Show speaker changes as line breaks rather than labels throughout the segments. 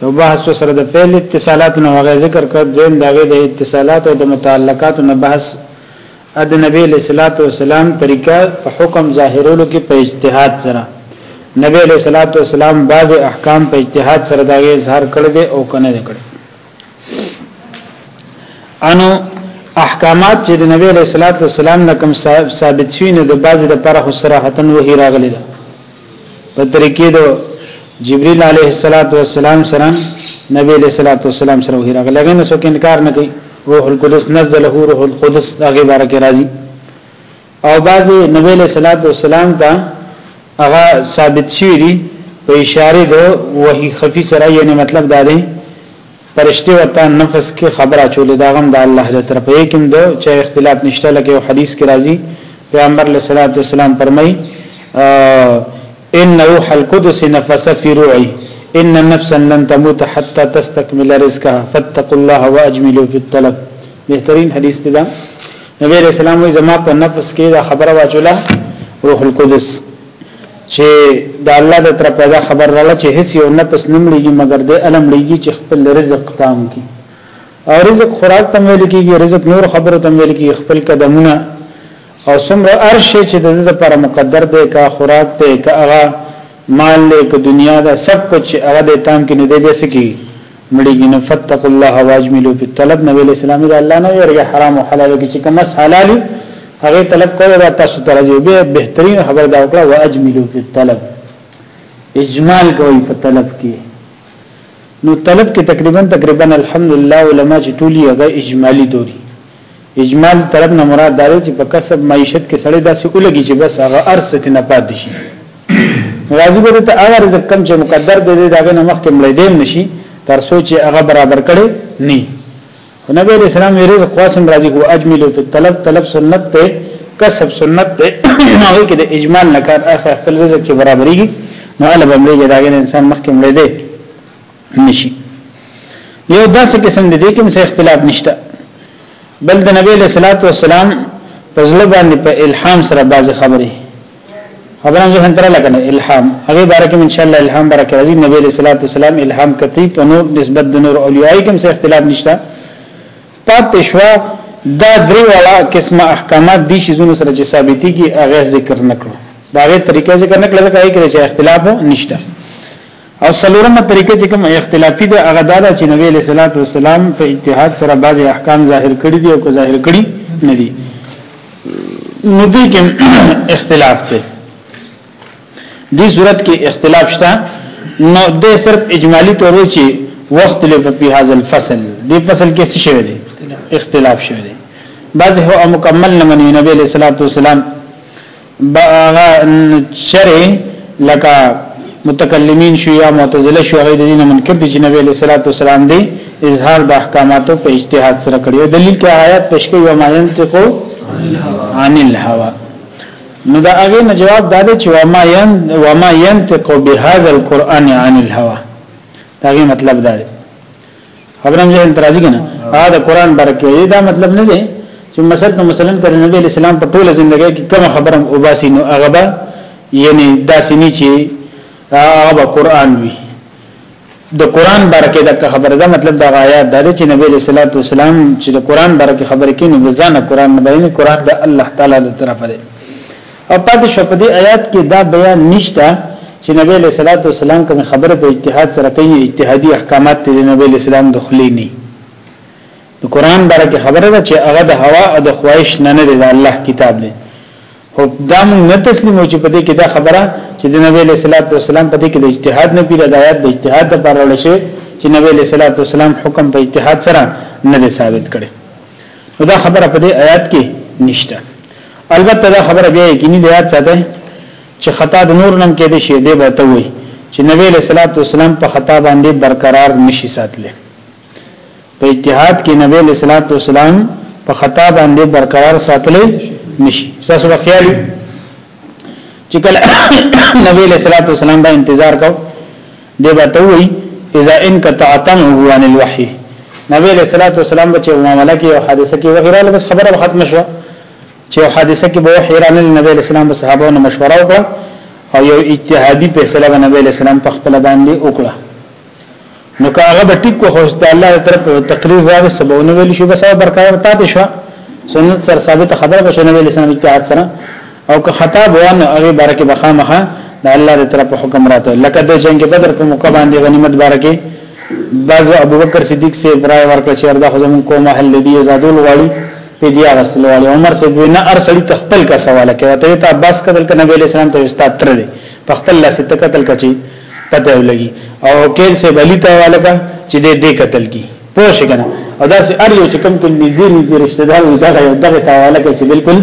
نو بحث سره د فعل اتصالات نو هغه ذکر کړ دویم داغه د اتصالات او د متعلقات نو بحث د نبی علیہ الصلوۃ والسلام طریقه په حکم ظاهرولو کې په اجتهاد سره نبی علیہ الصلوۃ والسلام بعض احکام په اجتهاد سره داغه اظهار کړ دي او کنه نه کړ انو احکامات چې د نبی علیہ الصلوۃ والسلام نه کوم ثابت شوی نه د بعض د پرخ سره حتن وحی راغلی ده په طریقې دو جبريل عليه الصلاه والسلام سره نبی عليه الصلاه والسلام سره وحي راغله غنه سو انکار نه کوي روح القدس نزله روح القدس هغه بارکه راضي او بعضي نبی عليه الصلاه والسلام ته هغه ثابت شوی دی په اشاره دو وحي خفي سره یعنی مطلب دا دی فرشتي ورته نفس کې خبر اچولې دا غم د الله له طرفه یې کوم دو چې اختلاف نشته لکه یو حدیث کې راځي پیغمبر علیه الصلاۃ والسلام فرمایي ان روح القدس نفس في روعي ان نفسا لن تموت حتى تستكمل رزقها فاتقوا الله واجملوا في الطلب بهترین حدیث دی دا نبی رسول الله زما په نفس کې دا خبره واچوله روح القدس چې د الله د طرف پیدا خبر رااله چې هیڅ یو نفس نه مړیږي مګر د علم لېږي چې خپل رزق تام کی او رزق خوراک تم ویل کیږي رزق نور خبره تم ویل کیږي خپل قدمونه او څومره ارشه چې د دې لپاره مقدر دی کا خوراک دی کا هغه مال له دنیا دا سب کچھ هغه د تام کې نه دی بس کی مړیږي نه فتقوا الله واجملوا فی الطلب نبی علیہ السلام دا الله نه ویریږي حرام او حلال کې چې کوم حلال هغه طلب کوي دا تاسو ته راځي به بهترین خبر دا وکړه واجملوا فی الطلب اجمال کوي په طلب کې نو طلب کې تقریبا تقریبا الحمدلله علما چې ټولي هغه اجمالی دوري اجمالي طلب نه مراد دا دی چې په کسب معیشت کې سړی داسې ولګي چې بس هغه ارث ته نه پاتې شي راضي به ته هغه رزق کم چې مقدر دی داغه نه مخکې مړې دیم نشي تر سوچ هغه برابر کړي نه نبی علیہ السلام یې رزق قاسم راضي هو اجمل فی الطلب طلب سنت ته کسب سنت ته هغه کې د اجمال نه کار اخر خپل رزق چې برابرېږي نو علب امرې داګه انسان مخکې مړې دی نشي یو داسې قسم دي کوم څه اختلاف نشته بل د نبی له صلوات و سلام په ځل باندې په الهام سره باز خبري خبرم زه هندره لګنه الهام هغه باره کې ان شاء الله الهام باره کې راځي نبی له صلوات و سلام الهام کتی په نور نسبت د نور اولیاء کوم څه اختلاف نشته پاتې شو دا درې والا قسمه احکامات دي چې زونه سره چې ثابتي کې هغه ذکر نکړو دا غي طریقې ذکر نکړل ځکه هي کې چې اختلاف نشته او څلورمه طریقه چې کوم اختلافي ده هغه دا ده چې نبی علیہ الصلوۃ والسلام په اجتهاد سره بعضی احکام ظاهر کړی دي او که ظاهر کړی نه دي نو دې کې اختلاف دی دې صورت کې اختلاف شته نو دې صرف اجمالی تور چې وخت له په هاذ الفصل دې فصل کې څه شوی دی اختلاف شوی دی بعض هو مکمل نه مني نبی علیہ الصلوۃ والسلام هغه چرې لکه متکلمین شو یا معتزله شو هغه د دین منکر دي چې نبی علیہ الصلوۃ والسلام دی اظهار د احکاماتو په اجتهاد سره کړی دلیل کې آیات پېښ کوي او ما ينتقو عن الهوى نو دا هغه نه جواب دا دی چې وما ين وما ينتقو بهذا القران عن الهوى دا غي مطلب دا دی خبره مې ځین ترازی کنه دا د قران برکه دا مطلب نه دی چې مثلا نو مثلا کړه نبی اسلام په ټوله ژوندۍ کې کوم خبره او باسي نو هغه به یعنی داسې نه چې هغه قران وي د قران برکه د خبره دا مطلب دا آیات دا چې نبی صلی الله علیه وسلم چې د قران برکه خبره کینې ځان قران نه بینه قران د الله تعالی له طرفه دی او پاتې شو په دې آیات کې دا بیان نشته چې نبی علیہ الصلوۃ والسلام کوم خبره په اجتهاد سره کوي اجتهادي احکامات ته نبی علیہ السلام دخلي نه د قران باره کې خبره ده چې هغه د هوا او د خواهش نه نه دی د الله کتاب دی خو دا موږ نه تسلیمو چې په دې کې دا خبره چې د نبی علیہ الصلوۃ والسلام په دې کې د اجتهاد نه پیره د آیات د اجتهاد لپاره ولشي چې نبی علیہ الصلوۃ والسلام حکم په اجتهاد سره نه ثابت کړي نو دا خبره په دې آیات کې نشته البته دا خبره بیا یقیني دی یاد ساته چې خطا د نور نم کې دي شی دی به ته وي چې نبی له صلوات والسلام په خطا باندې برقرار نشي ساتل په اجتهاد کې نبی له صلوات والسلام په خطا باندې برقرار ساتل نشي تاسو په خیال چې کله نبی له صلوات والسلام باندې انتظار کو دی به ته ووایي، اذا انقطع طمعه عن الوحی، نبی علیه الصلوة والسلام به چې یوه معامله کې، یوه حادثه کې وحی راغله، بس خبره به ختمه شوه، چې یوه حادثه کې به وحی رانغله، نبی علیه السلام به صحابه نه مشوره وکړه او یو اجتهادي فیصله به نبی علیه السلام په خپل باندې وکړه، نو که هغه به ټیک وخوست د الله طرف تقریر راغی سبونه ویل شو بس هغه برقرار پاتې شو سنت سره ثابت خبره بشه نبی علیه السلام اجتهاد سره او که خطاب و نو هغه باره کې بخامخه د الله د طرف حکم راته لکه د جنگ بدر په موقع باندې غنیمت باره کې بعضو ابوبکر صدیق سے برای ورکړه چې اردا خو زمون کومه حل دی زادول غواړي په دی غسل غواړي عمر سے دوی نه ارسلی تخپل کا سوال کوي ته ته عباس قتل کنه ویل اسلام ته استاد تر دی په خپل لاس ته قتل کچي پته ولګي او کېل سے بلی ته والګه چې دې دې قتل کی پوه شي کنه او دا سي ار یو چې کم کم نږدې نږدې رشتہ دار وي دا یو دغه تاواله کې چې بالکل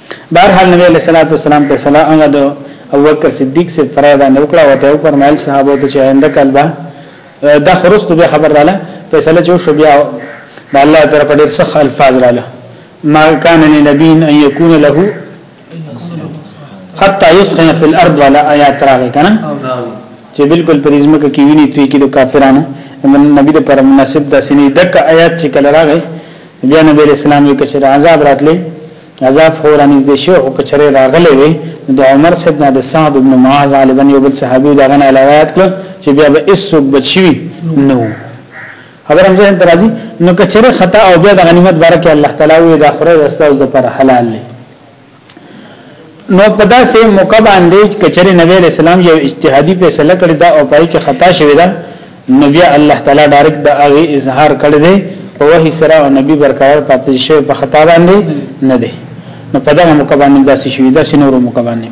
بهر حال نبی علیہ الصلوۃ والسلام په صلاح هغه د ابوبکر صدیق سے فرایدا نو کړه او ته فرمایل صحابه ته چې آینده کال به دا خرست به خبر رااله فیصله جو شو بیا د الله تر په ډیر سخت الفاظ رااله ما کان لنبی ان یکون له حتا یسخن فی الارض ولا آیات راغی کنه چې بالکل پرېزمه کې ویني توی کې د کافرانو نبی د پر مناسب د سینې دک آیات چې کله راغی بیا نبی رسول الله کې چې عذاب راتلی عذاب خو را نږدې شوی خو که چېرې راغلی وی نو د عمر صاحب نه د سعد بن معاذ غالبا یو بل صحابي د هغه نه علاوه یاد کړل چې بیا به هېڅوک بچ شوي نه وو خبره هم ذهن ته راځي نو که چېرې خطا او بیا د غنیمت باره کې الله تعالی وی دا خره د ستاسو لپاره حلال دی نو په داسې موقع باندې کچري نبی رسول الله یو اجتهادي فیصله کړې دا او پای کې خطا شوې ده نو بیا الله تعالی ډایرکټ د هغه اظهار کړی دی په وحی سره او نبی برقرار پاتې شوی په خطا باندې نه دی نو په دغه موقع باندې داسې شوی داسې نورو موقع باندې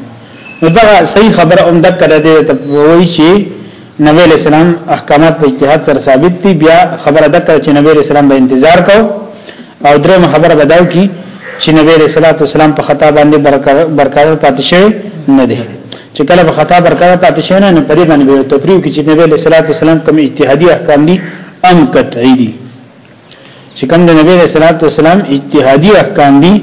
نو دا صحیح خبره هم دک کړه دی ته وایي چې نبی علیہ السلام احکامات په اجتهاد سره ثابت دي بیا خبره دک چې نبی علیہ السلام به انتظار کو او درې خبره بداو کی چې نبی علیہ السلام په خطا باندې برقرار پاتې شوی نه دی چې کله به خطا برکاره پاتې شي نه پرې باندې به تفریو کې چې نبی له صلوات والسلام کوم اجتهادي احکام دي ام قطعي دي چې کوم د نبی له صلوات والسلام اجتهادي احکام دي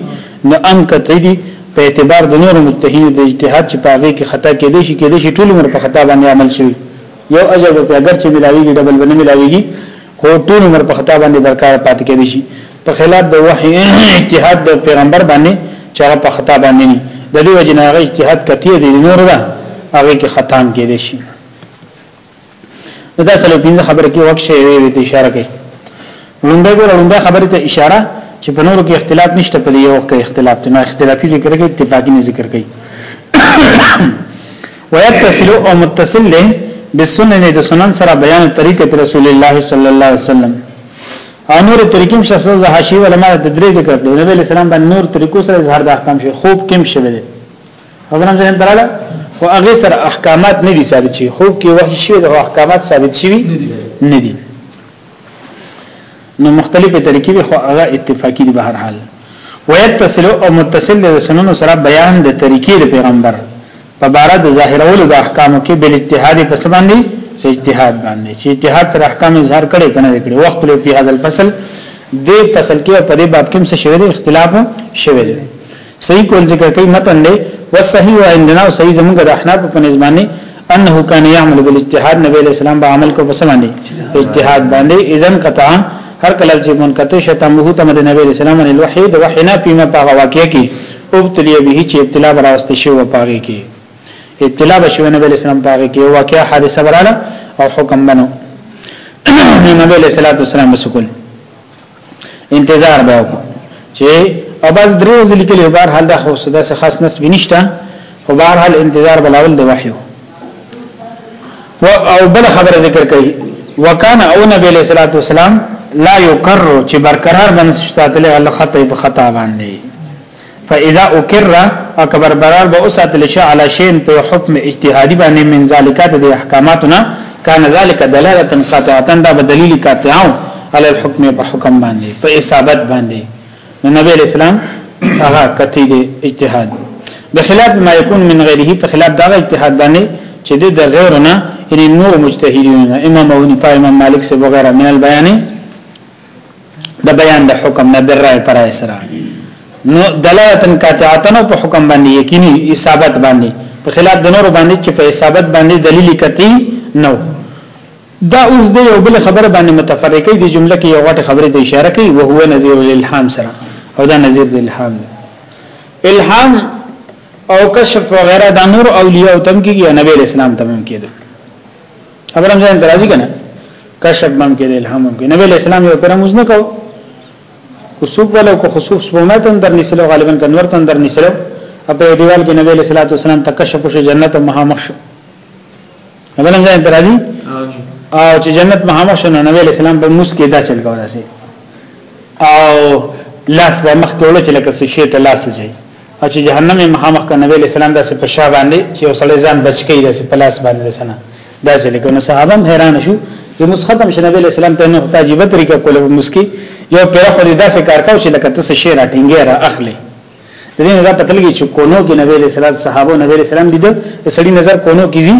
نو ام قطعي دي په اعتبار د نور متهین د اجتهاد چې پاغه کې خطا کېدې شي کېدې شي ټول عمر په خطا باندې عمل شي یو اجر به اگر چې ملاويږي ډبل باندې ملاويږي هو ټول عمر په خطا باندې برکار پاتې کېدی شي په خلاف د وحي اجتهاد د پیغمبر باندې چې هغه په خطا باندې نه د دې وجه نه هغه اجتهاد کتیه دي نور ده هغه کې ختم کېدی شي دا سلو پنځه خبره کې وخت شي وي ته اشاره کوي لومبه ګور لومبه خبره ته اشاره چې په نورو کې اختلاف نشته په یو کې اختلاف ته نه اختلافي ذکر کوي اتفاقي نه ذکر کوي ويتصل او متصل دی بالسنن د سنن سره بیان طریقه رسول الله صلی الله علیه وسلم او نور طریقې شخص او حاشی علماء د درې ذکر کړو نبی علیہ السلام باندې نور طریقو سره اظهار د احکام شي خوب کم شوی دی حضرت جن دراله او هغه سره احکامات نه دي ثابت شي خوب کې وحی شوی د احکامات ثابت شوی نه دي نو مختلفه طریقې دي خو هغه اتفاقی دي به هر حال ويتصل او متصل د سنن سره بیان د طریقې د پیغمبر په بار د ظاهرولو د احکامو کې بل اجتهاد په سبان دي اجتهاد باندې چې اجتهاد سره احکام اظهار کړي کنه کړي وخت له په هاذ الفصل د فصل کې په دې باب کې څه شوی اختلاف شوی دی صحیح کول ذکر کوي متن دی والصحیح عندنا او صحیح زمونږ د احناف په نسبانه انه کان يعمل بالاجتهاد نبی علیہ السلام به عمل کو په سمانی اجتهاد باندې اذن قطع هر کله چې منقطع شته موږ ته د نبی علیہ السلام ان الوحی د وحی نه پیما په واقع کې ابتلی به چې ابتلا براست شي و پاږي کې ابتلا بشو نبی علیہ السلام پاږي کې واقعا حادثه براله او حکم بنو نبی علیہ الصلوۃ والسلام مسکول انتظار به وکړو چې او بعد درې ورځې لیکلې او بهر حال دا خو صدا څه خاص نس بنشتا خو بهر حال انتظار بلاول د وحیو و او بل خبر ذکر کوي وکانه او نبی علیہ الصلوۃ والسلام لا یکرر چې برقرار بنسټ تل خطا په خطا باندې فاذا اقر اکبر برار به اوساتل شي علی شین په حکم اجتهادي باندې من ذالکات د احکاماتنا کان ذالک دلاله قاطعه دا به دلیل قاطعه علی الحكم په حکم باندې په اصابت باندې نو نبی اسلام هغه کتی دی اجتهاد بخلاف ما يكون من غیره په خلاف دا اجتهاد باندې چې د غیرنا یعنی نور مجتهدین امام ابو حنیفه امام مالک سے وغیرہ من البیان د بیان د حکم نه برای پر اسرا نو دلالتن قاطعتن په حکم باندې یقیني اصابت باندې په خلاف د نور باندې چې په اصابت باندې دلیل کتی نو دا اوس د یو بل خبر باندې متفرقې دي جمله کې یو غټه خبره ته اشاره کوي او هو نظیر الالهام سره او دا نظیر د الهام الهام او کشف وغیرہ د نور اولیاء تم کېږي نبی اسلام تم کېږي خبر هم ځان درازي کنه کشف بم کې الهام هم کې نبی اسلام یو پر موږ نه کو خصوب ولا کو خصوب سپومه تن در نسلو غالبا کنور تن در نسلو په دیوال کې نبی صلی الله علیه وسلم تکشف شو جنت او مهامخ شو خبر هم ځان درازي او چې جنت مهامخ شو نبی اسلام په موږ کې دا چل کوي او لاس به مخ ټوله چې لکه څه شی ته لاس ځي او چې جهنم یې مخامخ کړ نبی علیہ السلام داسې په شا باندې چې وسړی ځان بچ کړي داسې په لاس باندې رسنه داسې لکه نو صحابه حیران شو چې موږ ختم شنه نبی علیہ السلام ته نو تاجیبه طریقه کوله مسکی یو پیر خو داسې کار کاو چې لکه تاسو شی را ټینګه را اخلي د دې نه پته لګی چې کونو کې نبی علیہ السلام صحابه نبی علیہ السلام دي د سړي نظر کونو کې زی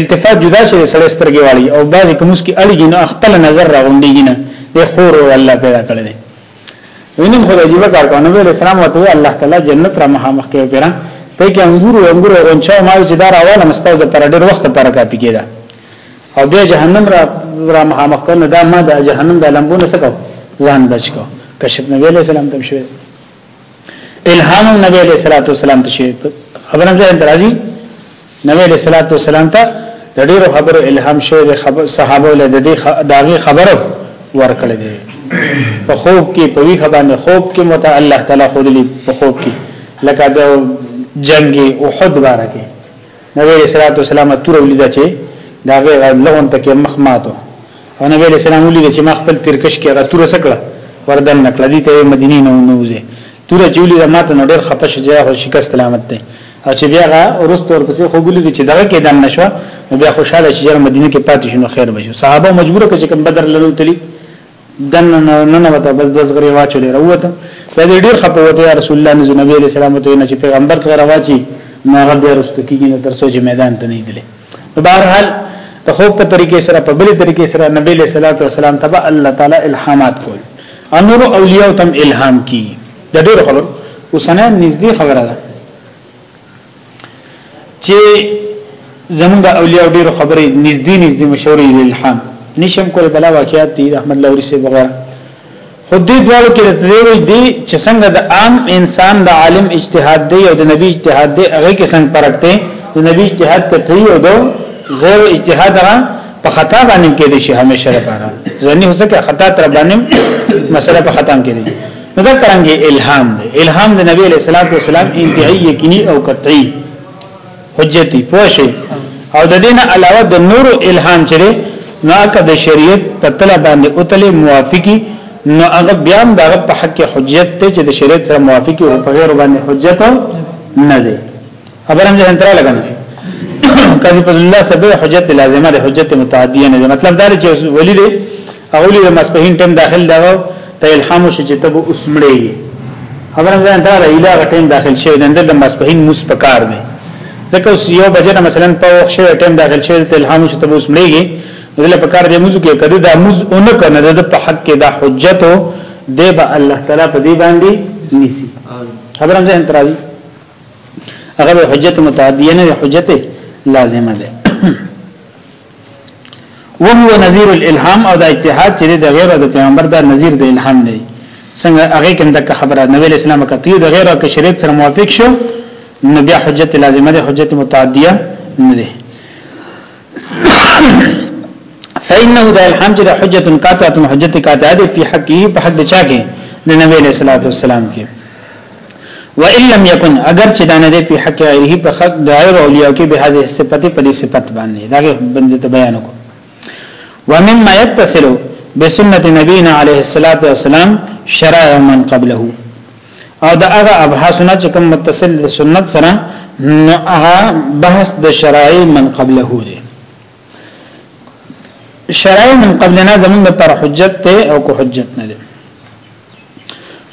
التفات جدا شي سړی سترګې والی او بعضی کومس کې اړیږي نه خپل نظر راغونډيږي نه د خور او الله پیدا کړل وینم خدای دی وکړ کو نبی علیہ السلام وته الله تعالی جنت را مها مخ کې پیرا ته کې انګور او انګور او غنچا ما چې دار اواله مستوزه پر ډېر وخت پر کا پیګیدا او بیا جهنم را را مها مخ کنه دا ما د جهنم د لمبونه سکو ځان بچ کو کشف نبی علیہ السلام تم شوی الهام نبی علیہ الصلوۃ والسلام ته شوی خبرم ځای درازي نبی علیه الصلاة والسلام ته د ډیرو خبرو الهام شوی دی صحابه له د دې داغي خبرو ورکړل دي په خوب کې په وی خبرنه خوب کې مت الله تعالی خو دې په خوب کې لکه د جنگ احد بارکه نبی علیہ الصلوۃ والسلام تور ولیدا چې دا غیر لغون ته کې مخ ماتو او نبی علیہ السلام ولیدا چې مخ خپل ترکش کې هغه تور سکړه وردن نکړه دي ته مدینه نه نوځي تور جولی د ماته نو ډیر خپه شو چې خو شکست علامت دی او چې بیا غا ورست ور پسې خو بلی چې دغه کې دن نشو نو بیا خوشاله چې مدینه کې پاتې شنو خیر بشو صحابه مجبور کړي چې کوم بدر لرو تلی دن نه نه وته بس بس غری واچو لري وروته دا ډیر خپه وته یا رسول الله نبی علیہ السلام ته نه چې پیغمبر څنګه واچي ما غبر رست کیږي نه تر سوچ میدان ته نه دی په بهر حال د خوب په طریقې سره په بل طریقې سره نبی له صلوات و سلام تبع الله تعالی الهامات کول انور اولیاء تم الهام کی د ډېر خبر اوسنه نږدې خبره ده چې زمونږ اولیاء ډېر خبرې نږدې نږدې مشورې الهام نشم کول بلا واقعیات دي احمد لوري سي بغیر خو دې دواړو کې رتبه وي دي چې څنګه د عام انسان د عالم اجتهاد دی او د نبی اجتهاد دی هغه کې څنګه فرق دی د نبی اجتهاد ته تری او دو غیر اجتهاد را په خطا باندې کې دي شي همیشه لپاره ځنی هو څه خطا تر باندې مسله په ختم کې دي نو دا څنګه الهام دی الهام د نبی علیہ الصلوۃ والسلام انتهایی یقیني او قطعی حجتی پوشی او د دین علاوه د نور الهام چره نو هغه د شریعت په تل باندې او تل موافقی نو هغه بیا هم دغه په حق حجت ته چې د شریعت سره موافقی او په غیر باندې حجت نه دی خبر هم ځان تر لګنه قاضی فضل الله سبه حجت لازمه ده حجت متعدیه نه مطلب دا چې ولی دی اولی د مسپهین ټیم داخل دغه ته الهام شي چې ته به اوس مړې خبره ځان ته له اله ټیم داخل شي نن د مسپهین موس پکار دی ځکه اوس یو بجنه مثلا په وخت شي ټیم داخل شي ته الهام شي ته به اوس مړې دله پکار دی موږ کې کده د موز اون کنه د په حق کې د حجت دی به الله تعالی په دې باندې نیسی خبره ځان ته راځي هغه حجت متعدیه نه حجت لازمه ده وهو نذیر الالهام او دا اتحاد چې د غیر د پیغمبر دا نذیر د الهام نه څنګه هغه کوم دغه خبره نبی اسلام کتلی د غیر او شریعت سره موافق شو نو بیا حجت لازمه ده حجت متعدیه نه ده فإنه دا الحمد لله حجة قاطعة حجت قاطعة في حقه په حق چا کې د نبی صلی الله علیه وسلم کې وان لم يكن اگر چې دانه دې په حق غیره په حق غیر اولیاء کې به هذه صفته په دې صفت باندې دا باندې ته بیان کو ومما يتصل بسنت نبینا علیه الصلاۃ والسلام شرع من قبله او دا هغه ابحاثونه چې کوم متصل د سنت سره نو هغه بحث د شرایع من قبله دی شرایع من قبلنا زمونږ پر حجت ته او کو حجت نه دی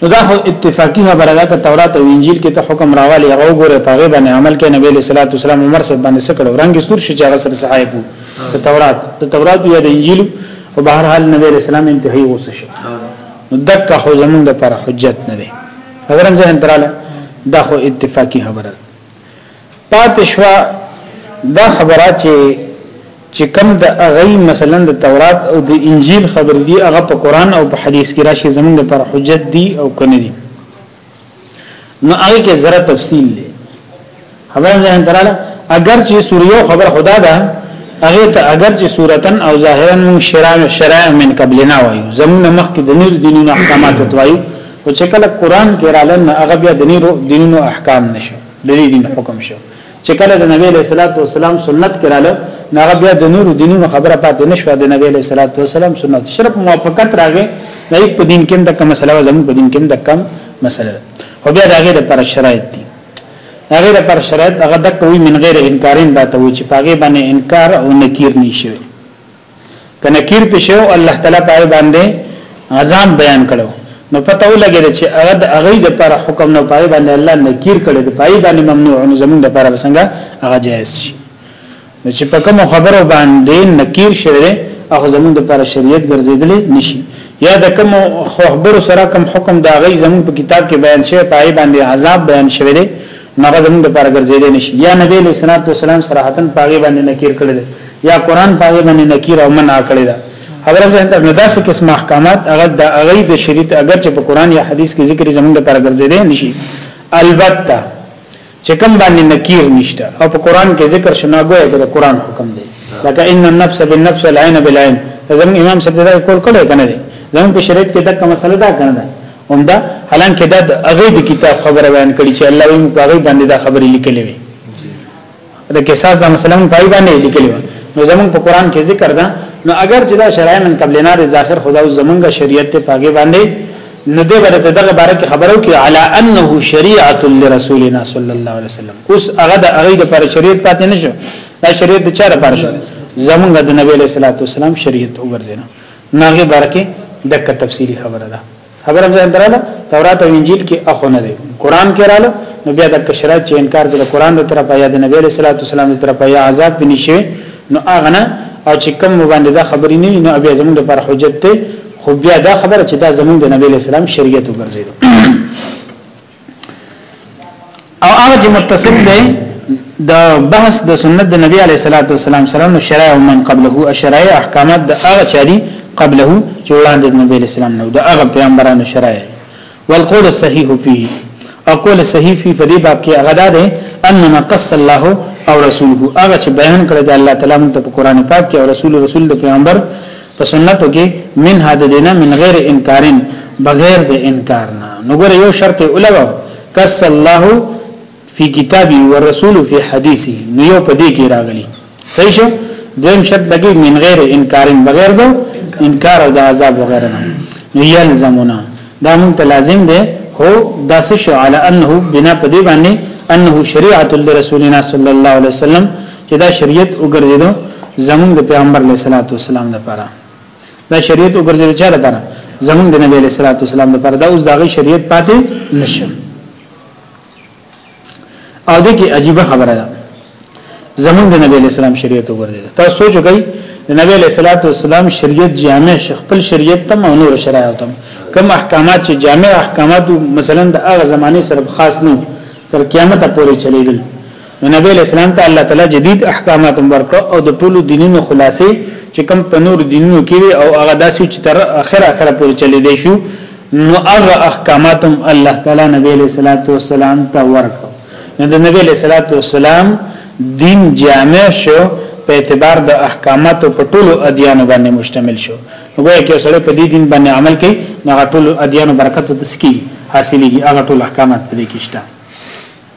نو دا خو اتفاقی خبره ده که تورات او انجیل کې ته حکم راوالی هغه وګوره په هغه باندې عمل کوي نبی له صلوات والسلام عمر صاحب باندې څه کړو رنگ سور شي چې هغه سره صحایف ته تورات ته تورات یا د انجیل او بهر حال نبی له سلام انتهایی غوسه شي نو دک خو زمونږ لپاره حجت نه دی اگر هم ځان تراله دا خو اتفاقی خبره ده پاتې شوه دا خبره چې چې کوم د هغه مثلا د تورات او د انجیل خبرې دي هغه په قران او په حدیث کې راشي زمونږ لپاره حجت دي او کنه دي نو هغه کې زره تفصیل دی خبره ځان دراله اگر چې سوریو خبر خدا ده هغه ته اگر چې صورتن او ظاهرا مون شرع شرع من قبلنا وایو زمونه مخکې د نور دینونو احکامات وایو او چې کله قران کې رااله هغه بیا د نور دینونو احکام نشي د دې دین حکم شو چې کله د نبی له صلوات و سلام سنت کړهله ناغه بیا د نور دینونو خبره پاتې نشو د نبی له صلوات و سلام سنت شرف موافقت راغې نه په دین کې د کوم مسله زمو په دین کې د کم مسله او بیا دغه د پر شرایط دي هغه د پر شرایط هغه د کوي من غیر انکارین دا ته و چې پاګه باندې انکار او نکیر نشي کنه کیر په شو الله تعالی پای باندې عذاب بیان کړو نو پته ولګی چې هغه د هغه د پر حکم نه پای باندې الله نکیر کړي د پای باندې ممنوع نو زمونږ د پر څنګه هغه جائز شي نو چې په کوم خبرو باندې نکیر شوی هغه زمونږ د پر شریعت ګرځیدل نشي یا د کوم خبرو سره کوم حکم دا غي زمونږ په کتاب کې بیان شوی پای باندې عذاب بیان شوی دی نو هغه زموږ لپاره ګرځېدی نه شي، یا نبي علیه الصلوة والسلام صراحتاً په هغې باندې نکیر کړی دی، یا قرآن په هغې باندې نکیر او منع کړې ده. خبره ذهن ته، نو داسې قسمه احکامات هغه د هغوی د شریعت اګر چې په قرآن یا حدیث کې ذکر زموږ لپاره ګرځېدی نه شي، البته چې کوم باندې نکیر نشته او په قرآن کې ذکر شو نو ګویا کې د قرآن حکم دی، لکه ان النفس بالنفس والعین بالعین، زموږ امام صاحب دا قول کړی که نه دی؟ زموږ په شریعت کې دغه مسله ده که نه ده؟ همدا حالانکه دا د هغه د کتاب خبره بیان کړي چې الله یې په هغه باندې دا خبرې لیکلې وي دا قصاص دا مثلا په هغه باندې لیکلې وي نو زمون په قران کې ذکر ده نو اگر چې دا شرایع من قبل نه د ذاخر خدا او زمونږ شریعت ته پاګې باندې نو دې باندې دغه باره کې خبرو کې علا انه شریعه لرسولنا صلی الله علیه وسلم اوس هغه د هغه د پر شریعت پاتې نشو دا شریعت د چاره پر شو زمونږ د نبی له صلوات والسلام شریعت وګرځینا ناغه برکه دک تفصیلی خبره ده خبره ځان دراله تورات او انجیل کې اخو نه دی قران کې رااله نو بیا د کشرات چې انکار د قران تر په یاد نبی علیہ الصلوۃ والسلام تر په یا عذاب بنی شي نو اغه نه او چې کم باندې دا خبرې نه نو بیا زموږ پر حجت ته خو بیا دا خبره چې دا زموږ د نبی علیہ السلام شریعت وګرځیدو او هغه چې متصل دی د بحث د سنت د نبی علی صلوات و سلام سره نو شرایع من قبله اشرایع احکامات د هغه چاري قبله چې وړاندې د نبی علی سلام نو د هغه پیغمبرانو شرایع والقول الصحيح فيه او قول صحیح فی فدی باب کې هغه ده انما قص الله او رسوله هغه چې بیان کړی د الله تعالی مونږ ته په قران پاک کې او رسول رسول د پیغمبر په سنتو کې من هدا دینا من غیر انکارن بغیر د انکار نه نو ګره یو شرط اولو کس الله فی کتابی و رسول فی حدیثی نو یو په دې کې راغلی صحیح شو دویم شرط لګی من غیر انکارن بغیر دو انکار او د عذاب وغیرہ نه نو یلزمنا دا مونږ ته لازم دی هو داس شو علی انه بنا په دې باندې انه شریعت الرسولنا صلی الله علیه وسلم چې دا شریعت وګرځیدو زمونږ د پیغمبر علیه الصلاۃ والسلام لپاره دا شریعت وګرځیدو چا لپاره زمونږ د نبی علیه الصلاۃ والسلام لپاره دا اوس داغه شریعت پاتې نشو او دې کې عجیب خبره ده زمونږ د نبی علیه السلام شریعت وګرځیدو تاسو سوچ وکړئ د نبی علیه الصلاۃ والسلام شریعت جامع خپل شریعت تم او نور شرایط تم کوم احکامات چې جامع احکامات مثلا د هغه زمانه سره خاص نه تر قیامت پورې چلیدل نو نبی علیہ السلام ته الله تعالی جدید احکامات ورکړ او د ټولو دینونو خلاصې چې کوم په نور دینونو کې وي او هغه داسې چې تر اخر اخر پورې چلی دی شو نو هغه احکامات الله تعالی نبی علیہ الصلوۃ والسلام ته ورکړ نو د نبی علیہ الصلوۃ والسلام دین جامع شو په اعتبار د احکاماتو په ټولو ادیان باندې مشتمل شو نو ګویا کې سره په دې دین باندې عمل کوي نو ټولو ادیان برکت ته سکی حاصلېږي هغه ټول احکامات پرې کېشته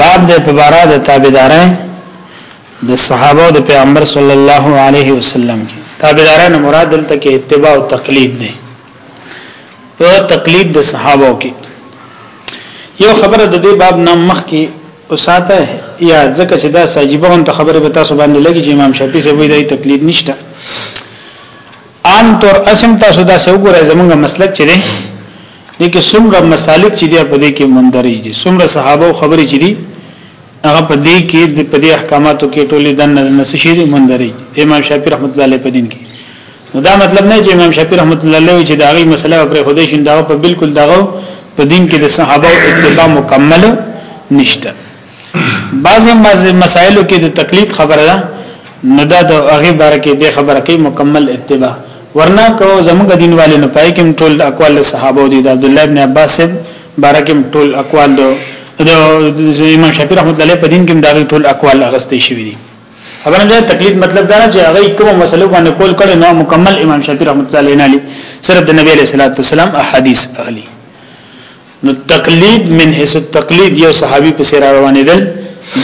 باب د په بارا د تابعدارۍ د صحابه او د پیغمبر صلی الله علیه وسلم کې تابعدارۍ نه مراد دلته کې اتباع او تقلید دی په تقلید د صحابه کې یو خبره د دې باب نام مخ کې وساته یا ځکه چې دا ساجيبه هم ته خبره به تاسو باندې لګي چې امام شافعي سوي دای تقلید نشته عام طور اسم تاسو دا سوګره زمونږ مسلک چره دې کې څومره مسالک چې دی په دې کې مندرج دي څومره صحابه او خبرې چې دي هغه په دې کې د په دې احکاماتو کې ټولې د نس شي دي مندرج امام شافعي رحمت الله علیه په دین کې نو دا مطلب نه چې امام شافعي رحمت الله علیه چې دا غي مسله پر خدای شین دا په بالکل دغه په دین کې د صحابه او اتباع مکمل نشته بعضی مسائلو کې د تقلید خبره ده نو دا د هغه باره کې د خبره کې مکمل اتباع ورنه کو زموږ دین والي نه پای کې ټول اقوال صحابه دي د عبد الله ابن عباس باره کې ټول اقوال دو د امام شافعي رحمت الله په دین کې دا ټول اقوال اغستې شوی دي خبره ده تقلید مطلب دا چې هغه کوم مسلو باندې کول کړي نو مکمل امام شافعي رحمت الله علیه صرف د نبی علیہ الصلوۃ والسلام احادیث اغلی نو تقلید من حيث التقلید یو صحابي په سیر روانې دل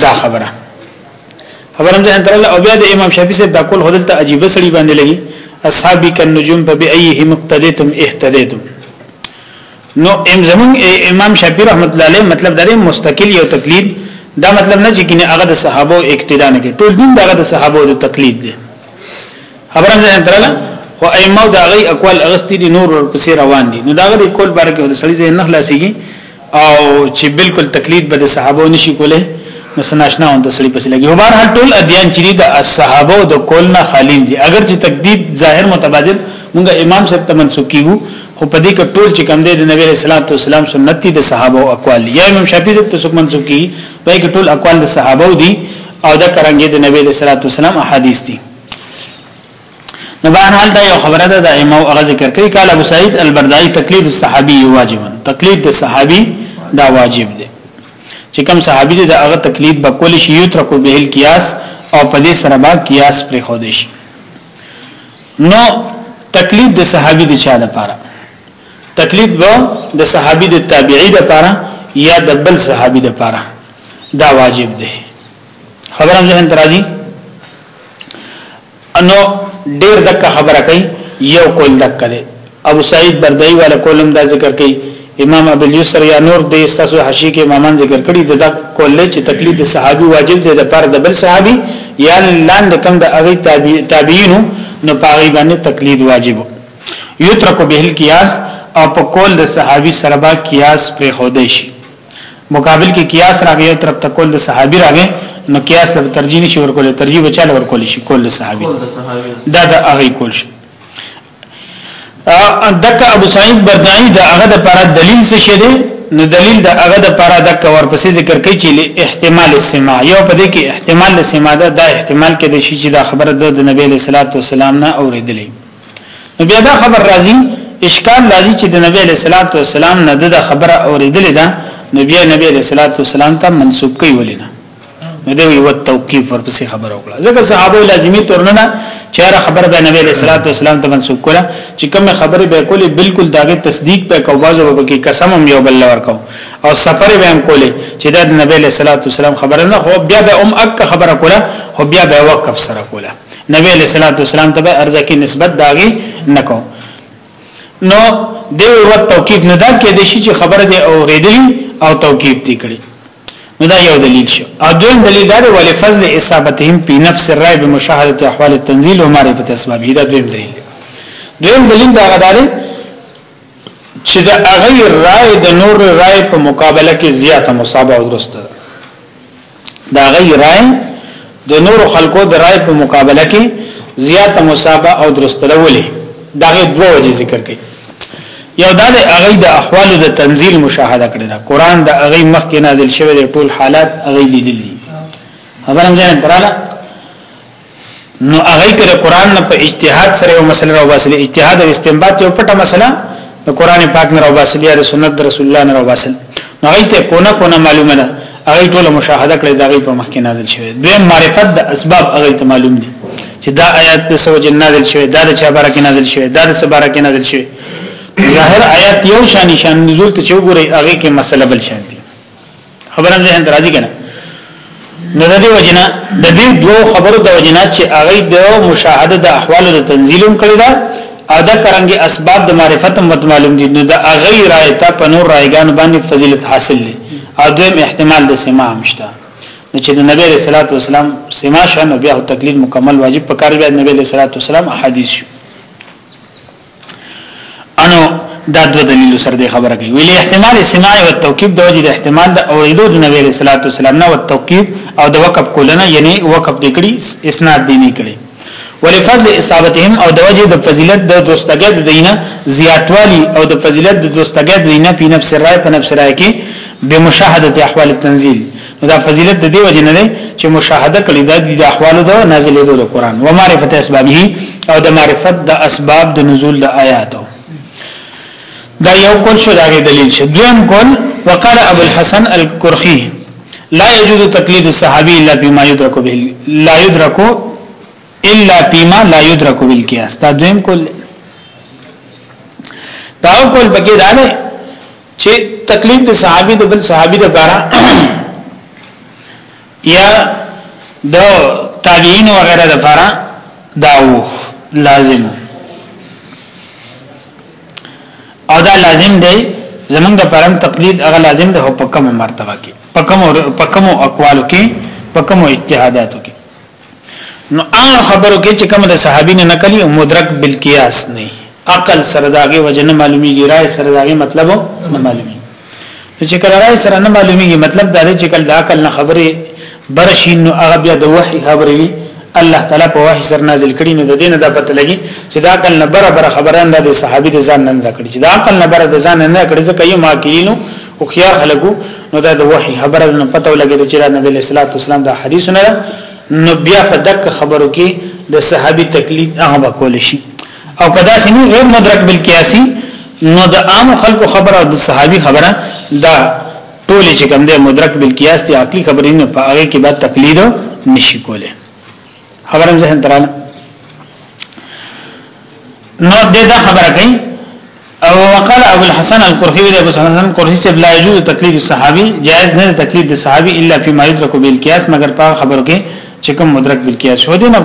دا خبره خبرم ځان ترل او بیا د امام شافعي صاحب دا کول هدل ته عجیب سړي باندې لګي اصحابي کن نجوم په بأيه مقتدیتم اهتدیتم نو ام زمون امام شافعي رحمت الله علیه مطلب دا مستقل یو تقلید دا مطلب نه چې کینه هغه د صحابه اقتدا نه کوي ټول دین دا د صحابه د تقلید دی خبره ده درله او ائمه دا غي اقوال اغستی دي نور ور پسې روان دي نو دا غي کول بار کې د سړي نه خلاصيږي او چې بالکل تقلید به د صحابه نشي کوله نو سناشنا هم د سړي پسې لګي او بهر حال ټول اديان چې د صحابه د کول نه خالین دي اگر چې تقدید ظاهر متبادل موږ امام صاحب ته منسوب کیو خو په دې کې ټول چې کوم دی د نبی رسول الله والسلام سنت دي د صحابه او اقوال یا امام شافعي صاحب ته منسوب کی په کې ټول اقوال د صحابه دي او دا کرانګي د نبی صلی الله علیه وسلم احادیث دي نو بهر حال دا یو خبره ده د امام هغه ذکر کوي قال ابو سعید البردائی تقلید الصحابي واجب تقلید د صحابي دا واجب دی چې کوم صحابي دی دا هغه تقلید به کول شي یو ترکو به القياس او په دې سره به قياس پرې خو دي شي نو تقلید د صحابي د چا لپاره تقلید به د صحابي د تابعی لپاره یا د بل صحابي لپاره دا واجب دی خبرم ذهن ترازی انو ډیر دکه خبره کوي یو کول دکه دی ابو سعید بردای والا کولم دا ذکر کوي امام ابو الیسر یا نور د استاسو حشی کې امامان ذکر کړي د دا کول چې تکلیف د صحابي واجب دی د پر د بل صحابي یا لاند کم د هغه تابعینو نو پاغي باندې تقلید واجب یترک به القیاس او په کول د صحابي سره با قیاس پر خوده شي مقابل کې قیاس راغی او طرف ته کول د صحابي راغی نو قیاس له ترجیح نشي ورکول ترجیح بچاله ورکول شي کول د صحابي دا د هغه کول شي دک ابو سعید بردعی دا هغه د پر دلیل څه شه دی نو دلیل دا هغه د پر دک ورپسې ذکر کوي چې احتمال السماع یو په دې کې احتمال السماع دا, دا احتمال کې د شي چې دا خبره د نبی له صلوات والسلام نه اوریدلې نو بیا دا خبر راځي اشکال راځي چې د نبی له صلوات و سلام نه د خبره اوریدلې ده نو بیا نبی له صلوات و سلام ته منسوب کوي ولینه نو دی یو توقیف ورپسې خبر وکړه ځکه صحابه لازمی تورنه چې هر خبر به نبی له صلوات و سلام ته منسوب کړه چې کوم خبره به کولې بالکل داغه تصدیق په کو بازو به کې قسم هم یو بل ورکاو او سفر به هم کولې چې دا نبی له صلوات و سلام خبره نه خو بیا به ام اک خبره کوله خو بیا به وقف سره کوله نبی علیہ الصلوۃ والسلام ته به ارزه کې نسبت داغي نکو نو دی و توکید نه دا کې د شي چې خبره دی او ریدلی او توکید دی کړي نو دا یو دلیل شو او دویم دلیل دا دی ولې فضل اصابتهم په نفس الرای بمشاهده احوال التنزيل او معرفت اسباب دا دویم دلیل دویم دلیل دا غداري چې د هغه رائے د نور رائے په مقابله کې زیاته مصابه او درسته ده دا غي رائے د نور خلکو د رائے په مقابله کې زیاته مصابه او درسته ده ولې دا غي دوه وجې ذکر کړي یو دا د هغه د احوال د تنزيل مشاهده کړی دا قران د هغه مخ کې نازل شوی د ټول حالات هغه لیدلی خبرم ځان تراله نو هغه کله قران نه په اجتهاد سره یو مسله راو باسل اجتهاد او استنباط یو پټه مسله د قران پاک نه راو باسل یا د سنت رسول الله نه راو باسل نو هغه ته کونه کونه معلومه ده هغه ټول مشاهده کړې دا غي په مخ کې نازل شوی دوی معرفت د اسباب هغه ته معلوم دي چې دا آیات د سوجه نازل شوی دا د چا بارکه نازل شوی دا د سباره کې نازل شوی ظاهر آیات یو شان نشان نزول ته چوغوري هغه کې مسله بل شان خبره هم ذهن درازي کنه نو د دې وجنه د دې دوه خبرو د وجنه چې هغه د مشاهده د احوالو د تنزیلوم کړی دا او دا کرانګي اسباب د معرفت مت معلوم دي نو د هغه رایته په نور رایګان باندې فضیلت حاصل لې او دویم احتمال د سما همشته نو چې د نبی رسول الله صلوات والسلام سما شنو بیا تقلید مکمل واجب په کار بیا نبی رسول الله صلوات والسلام احادیث شو انو دا دو دلیل سره دی خبره کوي ویل احتمال سماع او توکید د وجې د احتمال د اوریدو د نبی رسول الله والسلام نه او توکید او د وقف کولنه یعنی وقف دی کړي اسناد دی نه کړي ولفضل اصابتهم او د وجې د فضیلت د دوستګد دینه زیاتوالی او د فضیلت د دوستګد دینه په نفس رائے په نفس رائے کې بمشاهده احوال التنزيل دا فضیلت د دې وجه نه دی چې مشاهده کړی دا د احوالو د نازلېدو د قران و معرفت اسبابه او د معرفت د اسباب د نزول د آیاتو دا یو کول شو دا دلیل شو دویم کول وقال ابو الحسن القرخي لا يجوز تقليد الصحابي الا بما يدرك به لا يدرك الا بما لا يدرك بالقياس دا دویم کول دا کول بګی دا نه چې تکلیف د صحابي د بل صحابي لپاره یا د تابعین وغیرہ لپاره داو لازم او دا لازم دی زمونږ د پرم تقلید هغه لازم ده په کومه مرتبه کې په کومو په کومو اقوالو کې په کومو اجتهاداتو کې نو هغه خبرو کې چې کوم د صحابین نه کلی او مدرک بالقياس نه عقل سره داګه وجه نه معلومیږي رائے سره داګه مطلب نه معلومیږي چې کله رائے سره نه معلومیږي مطلب دا دی چې کله د عقل نه خبره برشین نو هغه بیا د وحي خبره وي الله تعالی په وحي سره نازل کړي نو د دینه د پته لګي چې دا عقل نه برابر خبره نه د صحابي د ځان نه کړي چې دا عقل نه برابر د ځان نه کړي ځکه یو ماکینو او خيار خلکو نو دا د وحي خبره نه پته ولګي چې نبی له صلوات والسلام دا حدیث نه نو بیا په دک خبرو کې د صحابي تقلید هغه کول شي او کدا سینه غیر مدرک بل قیاسی نو د عام خلکو خبره او د صحابي خبره دا ټول چې کوم دی مدرک بل قیاس دی عقلی خبرې نه په هغه کې بعد تقلید نشي کوله خبرم ذهن تراله نو دې دا خبره کوي او وقال ابو الحسن القرخي ابو الحسن القرخي سے لا يجوز تقليد الصحابي جائز نه تقليد الصحابي الا فيما يدرك بالقياس مگر په خبرو کې چې کوم مدرک بالقياس شو دي نه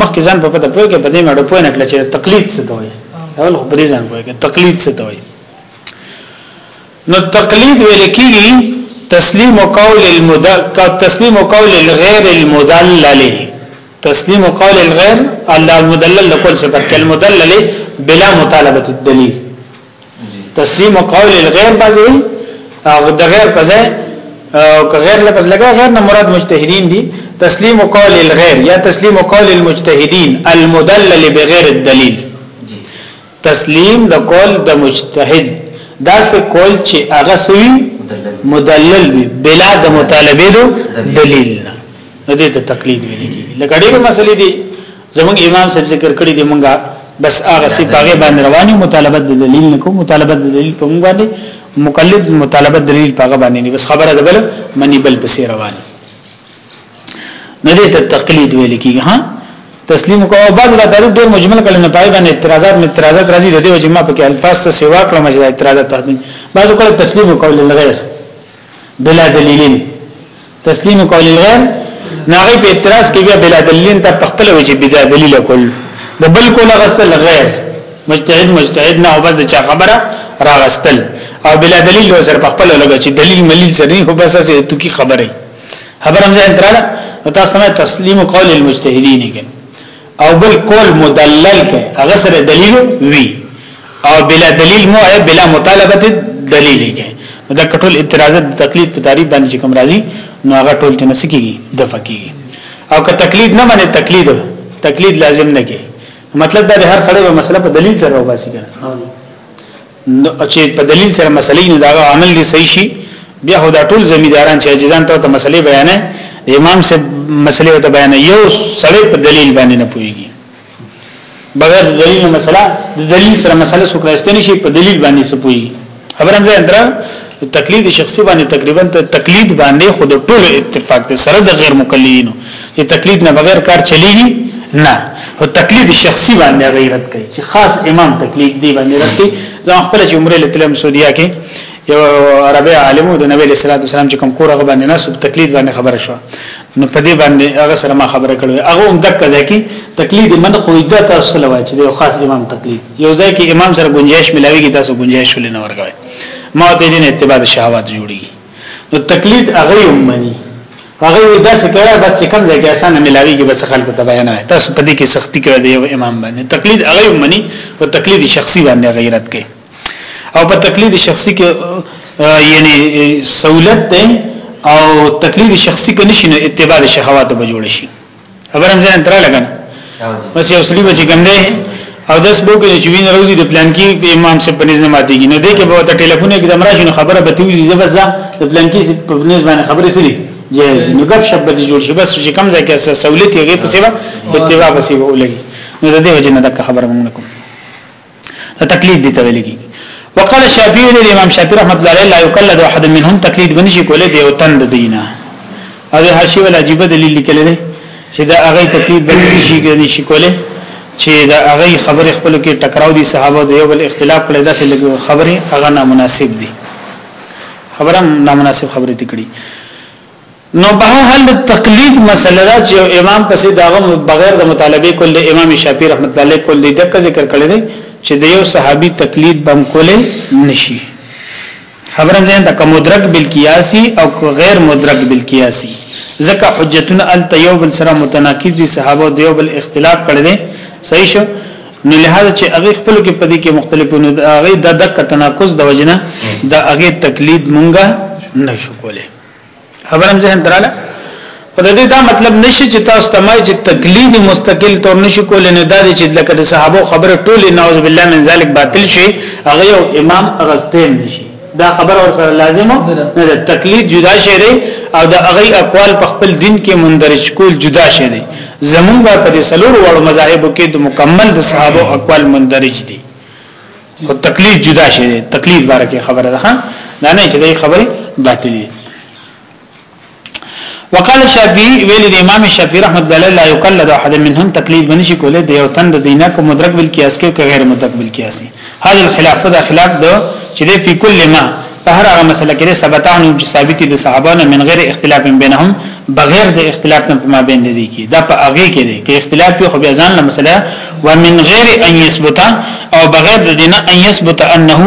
مخکې ځان په پته پوي کې په دې مړو پوي نه کړل چې تقليد څه دوی اول خو پرې ځان پوي کې تقليد څه دوی نو تقليد ویل کېږي تسلیم قول المدل تسلیم قول الغير المدلل تسلیم قول الغیر الله المدلل لقول صفت کې المدلل بلا مطالبه الدلیل تسلیم قول الغیر بازوی او د غیر په ځای او که غیر لفظ لګا غیر نه مراد مجتهدین دي تسلیم قول الغیر یا تسلیم قول المجتهدین المدلل بغیر الدلیل تسلیم د قول د مجتهد داسې قول چې هغه سوي مدلل وي بلا د مطالبه دو دلیل نه دې ته تقلید ویل کیږي لکه ډېر مسلې دي زمونږ امام صاحب ذکر کړی دی مونږه بس هغه سی پاګه باندې رواني مطالبه د دلیل نه کوم مطالبه د دلیل په مونږ باندې مقلد مطالبه دلیل پاګه باندې بس خبره ده بل منی بل پسې رواني نه دې ته تقلید ویل کیږي ها تسلیم کو او بعد دا تعریف ډیر مجمل کړي نه پای باندې اعتراضات می اعتراضات راځي د دې وجه ما په کې الفاظ څه سیوا کړم چې اعتراضات تاسو بعض کله تسلیم کول لغیر بلا دلیلین تسلیم کول لغیر ناغي په اعتراض کې بیا بلا دلیلین ته په خپل وجه بلا دلیل کول د بل کول غسل لغیر مجتهد مجتهد نه او بس د چا خبره راغستل او بلا دلیل وسر په خپل لګ چې دلیل ملیل سره نه هو بس اسه تو کی خبره خبر هم ځان تراله نو تاسو نه تسلیم قول المجتهدین کې او بل قول مدلل کې هغه سره دلیل وی او بلا دلیل مو ہے بلا مطالبه دلیل کې دا کټول اعتراضات تقلید په تعریف باندې کوم راځي نو هغه ټول ته نسکیږي د فقېږي او که تقلید نه باندې تقلید تقلید لازم نه کې مطلب دا د هر سړی په مسله په دلیل سره وباسي کنه نو چې په دلیل سره مسلې نه دا عمل دي صحیح شي بیا خو دا ټول زمیداران چې اجزان ته ته مسلې بیانې امام سے مسلې ته بیانې یو سړی په دلیل باندې نه پويږي بغیر د دلیل نه مسله د دلیل سره مسله سو کړاستنی شي په دلیل باندې سپوي خبرم زه اندره تقلید شخصي باندې تقریبا ته تقلید باندې خود ټولو اتفاق دي سره د غیر مقلدینو چې تقلید نه بغیر کار چلیږي نه او تقلید شخصي باندې غیرت کوي چې خاص امام تقلید دی باندې رد کوي زه خپل چې عمره لتلم سعودیا کې یو عربي عالم د نبی صلی الله علیه وسلم چې کوم کور هغه باندې نه سب تقلید باندې خبره شو نو په دې باندې هغه سره ما خبره کړو هغه هم دک ځای کې تقلید من خو ایدا تاسو لوي چې یو خاص امام تقلید یو ځای کې امام سره گنجائش ملاويږي تاسو گنجائش ولې نه ورغوي معتدین اتباع شهوات جوړي نو تقلید هغه هم مني هغه داس کوي بس کم ځای کې اسانه ملاوي کې بس خلکو ته بیان وي تاسو په دې کې سختی کوي دی امام باندې تقلید هغه هم مني او تقلید شخصي باندې غیرت کوي او په تقلید شخصي کې یعنی سہولت ده او تقلید شخصي کې نشي نو اتباع شهوات به جوړ شي خبرم ځان تر لګن بس یو سړي بچی کم دی او داس بو کې چې وین روزي د پلان کې په امام سره پنځ نه ماتيږي نو دې کې به ته ټلیفون کې د مراشي نو خبره به تیوي زه بس د پلان کې په پنځ باندې خبره سړي جی نو غب شپ به جوړ شي بس چې کم ځای کې سہولت یې غي په سیوا په تیوا په سیوا ولګي نو د دې وجه نه د خبره مونږ کوم دا تقلید دي ته ویل کیږي وقال الشافعي ویل امام شافعي رحمت الله علیه لا یقلد احد منهم تقلید بنشي کولای دی او تند دینه او د حاشیه ول عجیب دلیل لیکل دي چې دا هغه تقلید بنشي شي کوي شي کولای چې دا هغه خبره خپل کې ټکراو دي صحابه د یو بل اختلاف کړي دا چې خبره هغه نامناسب دي خبره نامناسب خبره دي کړي نو په حال د تقلید مسله دا چې امام پسې داغه بغیر د مطالبه کول د امام شافعي رحمت الله علیه کول دی د ذکر کړی دی چې د یو صحابي تقلید بم کول نشي خبرم ځین د کومدرک بالقياسي او غیر مدرک بالقياسي ځکه حجتون ال تیوب سره متناقض دي صحابه د یو بل اختلاف کړی دی صحیح شو نو لهدا چې هغه خپل کې پدې کې مختلفونه هغه د دک تناقض د وجنه د هغه تقلید مونږه نشو کولای خبره هم ذهن تراله خو د دې دا مطلب نشي چې تاسو تمای چې تقلید مستقل تور نشي کول نه دا چې لکه د صحابه خبره ټول نعوذ بالله من ذلک باطل شي هغه یو امام اغستین نشي دا خبره ور سره لازمه نه ده تقلید جدا شي دی او د هغه اقوال په خپل دین کې مندرج کول جدا شي دی زمونږ په دې سلور وړو مذاهب کې د مکمل د صحابه اقوال مندرج دي خو تقلید جدا شي تقلید باره کې خبره ده دا نه چې دې خبره باطلې وقال الشافعي ویل د امام شافعي رحمت الله علیه لا یقلد احد منهم تقلید بنشي کوله د یو تند دینه کو مدرک بل قیاس کې غیر مدرک بل قیاس هاذ الخلاف دا خلاف دو چې د په کل ما په هر هغه مسله کې ثبتان او ثابت دي صحابه نه من غیر اختلاف بینهم بغیر د اختلاف نه په ما بین دي کې دا په هغه کې دي کې اختلاف یو خو بیا ځان له مسله ومن غیر ان یثبت او بغیر د دینه ان یثبت انه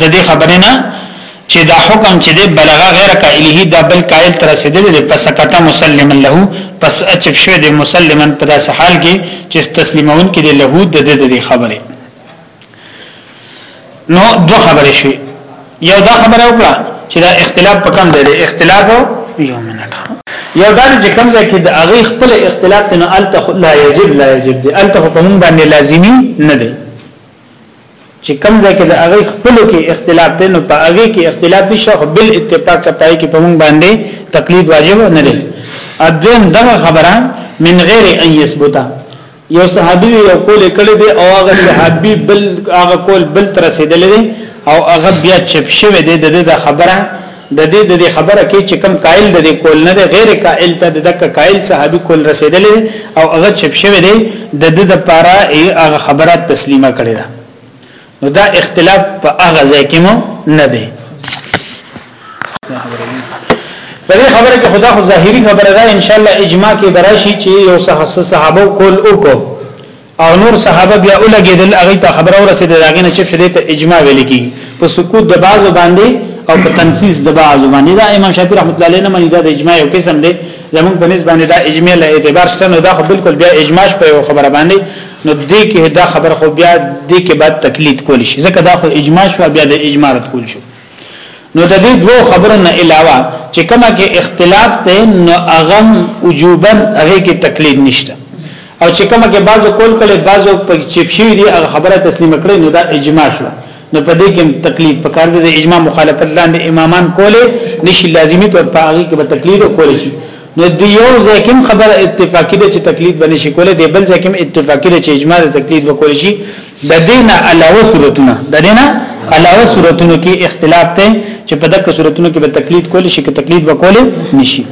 د دې خبره نه چې دا حکم چې دی بلغه غیر قائله دا بل قائل تر رسیدل دی پس کته مسلم له پس اچب شوی دی مسلمن په داس حال کې چې تسلیمون کې له د دې خبره نو دو خبرې شوې یو دا خبره وکړه چې دا اختلاف په کم ځای دی اختلاف یو منټه یو دا چې کم ځای کې د هغه خپل اختلاف نه الته لا یجب لا یجب دی الته په موږ باندې لازمی نه دی چې کم ځای کې د هغه خپل کې اختلاف دی نو په هغه کې اختلاف نشه خو بل اتفاق څخه پای کې په موږ باندې تقلید واجب نه دی اذن دغه خبره من غیر ان یثبتا یو صحابي یو کول کړي دی او هغه صحابي بل هغه کول بل تر رسیدلې دی او هغه بیا چپ شوی دی د خبره د دې د خبره کې چې کم قائل د دې کول نه دی غیر قائل ته د دک قائل صحابي کول رسیدلې او هغه چپ شوی دی د دې د پاره هغه خبره تسلیمه کړي ده نو دا اختلاف په هغه ځای کې مو نه دی په دې خبره کې خدا خو ظاهري خبره ده ان شاء الله اجماع کې براشي چې یو صحابه کول وکړو او نور صحابه بیا ولګیدل هغه ته خبره ورسېده داګه نه چې شدې ته اجماع ویل کی په سکوت د بعضو باندې او په تنسیز د بعضو باندې دا امام شافعي رحمت الله علیه نه مني دا د اجماع یو قسم دی زمون په نسبت باندې دا اجماع له اعتبار شته نو دا خو بالکل بیا اجماع په خبره باندې نو دې کې دا خبر خو بیا دې کې بعد تقلید کول شي ځکه دا خو اجماع شو بیا د اجماع رد کول شو نو د دې دوه خبرو نه علاوه چې کما کې اختلاف ته نو اغم وجوبا هغه کې تقلید نشته او چې کما کې بعضو کول کړي بعضو په چپ شي دي هغه خبره تسلیم کړي نو دا اجماع شو نو په دې کې تقلید په کار دي اجماع مخالفت لاندې امامان کوله نشي لازمی طور په هغه کې به تقلید کول شي نو د یو ځکم خبره اتفاقی ده چې تقلید باندې شي کولای دی بل ځکم اتفاقی ده چې اجماع د تقلید وکول شي د دینه علاوه صورتونه د دینه علاوه صورتونو کې اختلاف ته چې په دغه صورتونو کې به تقلید کول شي که تقلید وکول نشي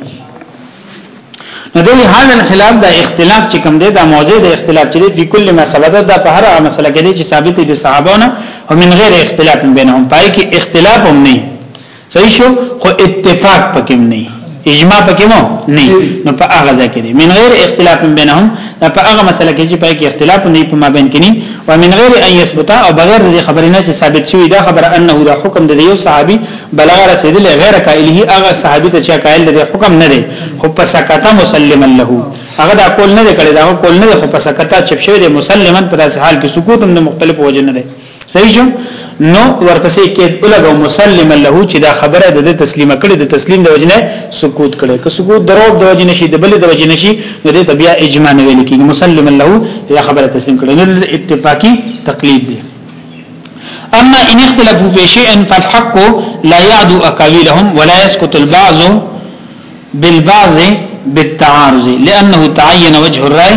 نو د حال الخلاف د اختلاف چې کوم دی د موضوع د اختلاف چې دی کله ما سبب ده په هر مسله کې چې ثابت دي صحابانو او من غیر اختلاف بینهم پای کې اختلاف هم نه صحیح شو خو اتفاق پکې نه اجماع پکې مو نه نو په هغه ځکه دي من غیر اختلاف بینهم دا په هغه مسله کې چې په کې اختلاف نه په مابین کې نه او من غیر ان یثبت او بغیر د خبرې نه چې ثابت شوی دا خبره انه دا حکم د یو صحابي بلغ رسیدل غیر قائله هغه صحابي ته چې قائل د حکم نه دی خو په سکته مسلما له هغه دا کول نه کړي دا کول نه خو په سکته چپ شوی دی مسلمان په داسې حال کې سکوت هم مختلف وجه نه دی صحیح شو نو ورپسې کې الګو مسلم له چې دا خبره د تسلیم کړي د تسلیم د وجنه سکوت کړي که سکوت درو د وجنه شي د بل د وجنه شي نو د بیا اجماع نه ویل کیږي مسلم له یا خبره تسلیم کړي نو اتفاقی تقلید دی اما ان اختلفوا في شيء فالحق لا يعدو اقاويلهم ولا يسكت البعض بالبعض بالتعارض لانه تعين وجه الراي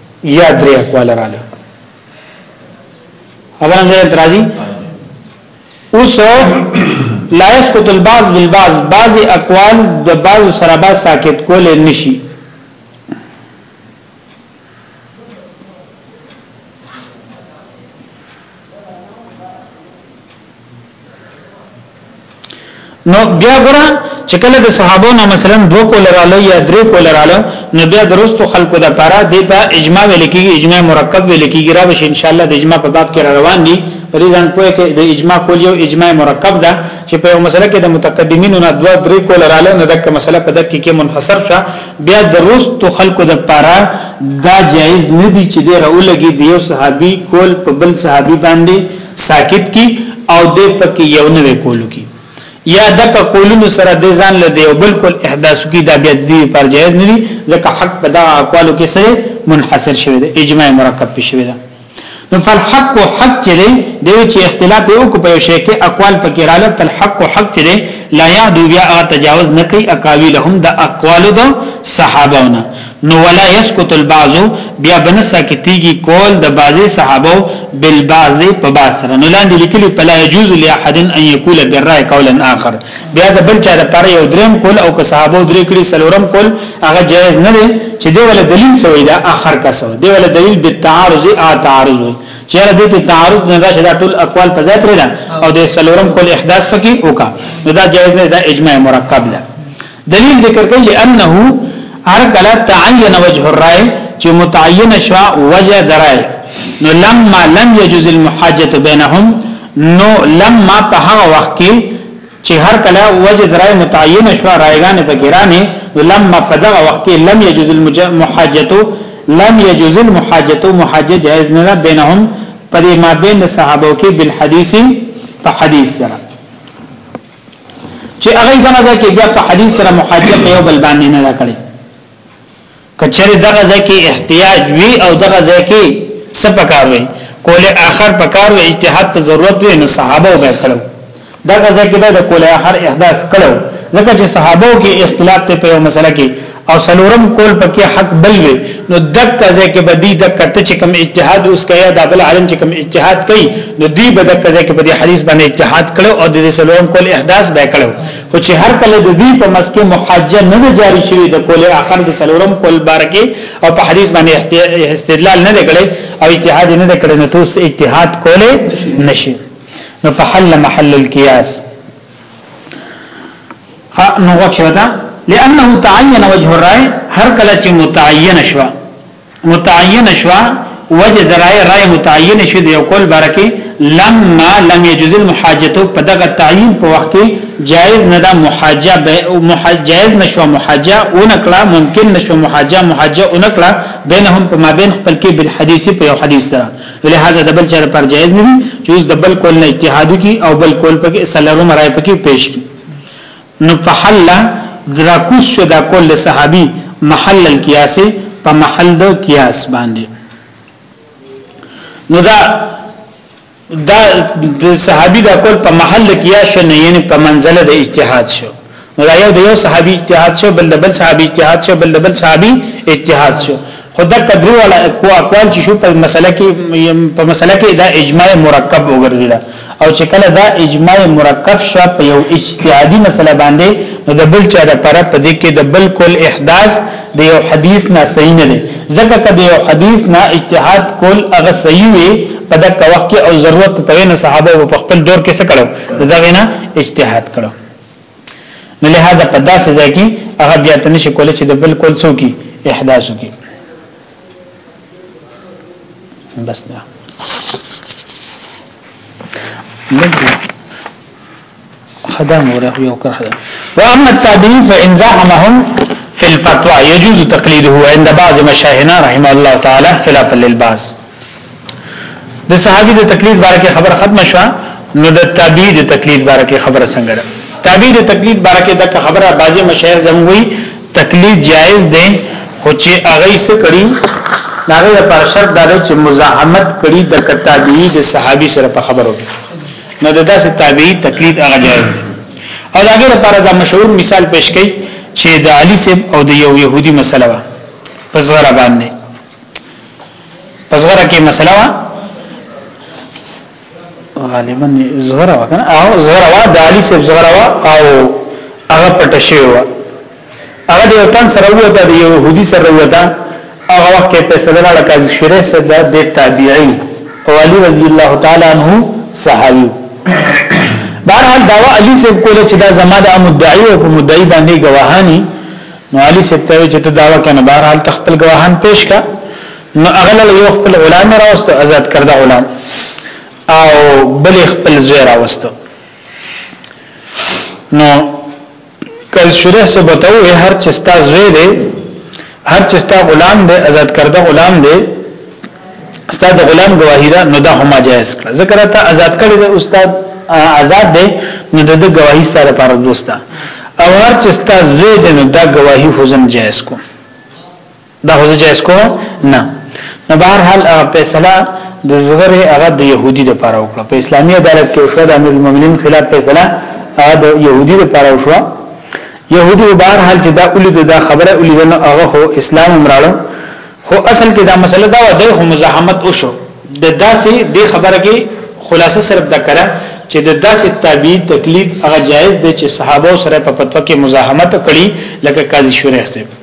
یا درې اقوال رااله اولا زه درازي اوس لا يسقط البعض بالبعض بعض اقوال د بعض سره با ساکت کول نشي نو بیا ګره چې کله د صحابو نه مثلا دو کول رااله یا درې کول رااله نو بیا درستو خلکو د پاره دیتا اجماع ویل کیږي اجماع مرکب ویل کیږي را بش ان شاء الله د اجماع په باب کې روان دي په دې ځان پوهه کې د اجماع کول یو اجماع مرکب ده چې په مسله کې د متقدمینو نه دوا درې کول رااله نو دغه مسله په دغه کې منحصر شه بیا درستو خلکو د پاره دا جایز نه دي چې د راولګي د یو صحابي کول په بل صحابي باندې ساکت کی او د پکې یو نوې کولو کی یا د په کولونو سره د ځان له دی او بالکل احداث کی دا بیا دی پر جایز نه دي ځکه حق په دغه اقوالو کې سره منحصر شوی دی اجماع مرکب په شوی دی نو فالحق او حق چې دی دیو چې اختلاف یو کو په شی کې اقوال پکې رااله فالحق او حق چې دی لا یعدو بیا تجاوز نه کوي اقاویلهم د اقوالو د صحابهونه نو ولا يسکت البعض بیا بنه ساکتیږي کول د بعضی صحابه بالبعض په بعض سره نو لاندې لیکلي فلا يجوز لاحد ان يقول بالراي قولا اخر بیا د بل چا لپاره یو دریم کول او که صحابه درې کړي سلورم کول هغه جایز نه دی چې دی ول دلیل سوی دا اخر کا سوی دی ول دلیل بالتعارض ا تعارض وي چې را دې ته تعارض نه راشه دا ټول اقوال په ځای پرې ده او د سلورم کول احداث پکې وکا نو دا جایز نه دا اجماع مرکب ده دلیل ذکر کوي لانه هر کله تعین وجه الرای چې متعین شوا وجه درای نو لما لم یجوز المحاجه بینهم نو لما په هغه وخت کې چې هر کله وجه درای متعین شوا رایګان په ګرانه نو لما په دغه وخت کې لم یجوز المحاجه لم یجوز المحاجه محاجه جائز نه بینهم پدې ما بین صحابه کې بالحدیث په حدیث سره چې هغه دغه ځکه بیا په حدیث سره محاجه په یو بل باندې نه راکړي کچره دغه ځکه احتیاج وی او دغه ځکه سپکار وی کول اخر پکار وی اجتهاد ته ضرورت وی نو صحابه به کړو دغه ځکه د کول اخر احداث کړو ځکه چې صحابه کې اختلاف ته په یو مسله کې او سلورم قول پکې حق بل وي نو دک ځکه بدی دک ته چې کوم اجتهاد اوس کیا دا بل عالم چې کوم اجتهاد کوي نو دی به دک ځکه په دې حدیث باندې اجتهاد کړو او د سلورم قول احداث به کړو خو چې هر کله د دې په مسکه محاجه نه جاری شوی د قول اخر د سلورم قول بارکه او په حدیث باندې استدلال نه کړي او اجتهاد نه کړي نو تاسو اجتهاد کوله نشي نو په حل محل القياس ها نو وکړه لانه تعین وجه الرای هر کله چې متعین شوه متعین شوه وجه درای رای متعین شوه د یو کول برکه لما لم يجوز المحاجته په دغه تعین په وخت کې جائز نه ده محاجه جائز نشو محاجه اونکړه ممکن نشو محاجه محاجه اونکړه بینهم په مابین خپل کې بالحدیث په یو حدیث سره لہذا د بل چر پر جایز نه دي چې اوس د بل کول نه اجتهاد کی او بل کول پکې سلرو مرای پکې پیش کی نو فحل دراکوس شو دا کول صحابي محل القياس په محل د قياس باندې نو دا دا صحابي دا کول په محل قياس نه یعنی په منزله د اجتهاد شو نو دا یو د یو صحابي اجتهاد شو بل د بل صحابي اجتهاد شو بل د بل صحابي اجتهاد شو خو دا کدرو ولا کو اقوال چې شو په مسله کې په مسله کې دا اجماع مرکب وګرځیدا او چې کله دا اجماع مرکب شو په یو اجتهادي مسله باندې نو د بل چا د پر په دې کې د بل کول احداث د یو حدیث نه صحیح نه دی ځکه کله یو حدیث نه اجتهاد کول هغه صحیح وي په دغه وخت کې او ضرورت په نه صحابه په خپل دور کې څه کړو دغه نه اجتهاد کړو نو لہذا په داسې ځای کې هغه بیا ته نشي کولای چې د بالکل څوکي احداث وکړي بس دا خدام ورغ یو کړه خدام واما التابعين فان زعمهم في الفتوى يجوز تقليده عند بعض مشايخنا رحمه الله تعالى خلافا للبعض د صحابي د تقلید باره کې خبر ختم شوه نو د تابعی د تقلید باره کې خبره څنګه ده تابعی د تقلید باره کې د خبره بعضی مشاهیر زموږي تقلید جایز دی خو چې هغه څه کړی هغه لپاره شرط دا دی چې مزاحمت کړی د تابعی د صحابي سره په خبرو کې نو د داسې تابعی تقلید هغه جایز دی او دا هغه لپاره دا مشهور مثال پیش کړي چې د علی سب او د یو يهودي مسله وا پس غره باندې پسغره کې مسله وا غالبا زغره وا کنه او زغره وا د علي صاحب زغره وا او هغه پټ شي وا هغه د وطن سره وته د يهودي سره وته هغه وخت کې په صدر علی قاضي شریح صدر د تابعي او علي رضی الله تعالی عنہ صحابي بهرحال داوا علي صاحب کوله چې دا زما د مدعي او مدعي باندې گواهانی نو علي صاحب ته چې ته داوا کنه بهر حال تخپل گواهان پیش کا نو اغل له یو خپل غلام راوستو آزاد کرده غلام او بل خپل زوی راوستو نو کله شریح څه بتاو هر چې ستا زوی دی هر چې ستا غلام دی آزاد کرده غلام دی استاد غلام گواهی دا نو دا هم جائز کړه ذکر ته آزاد کړی د استاد آزاد دی نو د گواهی سره پر دوستا او هر چې استاد زوی دی نو دا گواهی حزم جائز کو دا حزم جائز کو نه نو بهر حال فیصله د زغر هغه د يهودي د پاره وکړه په اسلامي عدالت کې شو د امیر المؤمنین خلاف فیصله هغه د يهودي د پاره وشو يهودي بهر حال چې دا اولید دا خبره اولید نو هغه اسلام امراله خو اصل کې دا مسله دا و د خو مزاحمت وشو د داسې د خبره کې خلاصه صرف دا کړه چې د داسې تابع تکلیف هغه جایز دی چې صحابه سره په فتوا کې مزاحمت کړي لکه قاضي شورح صاحب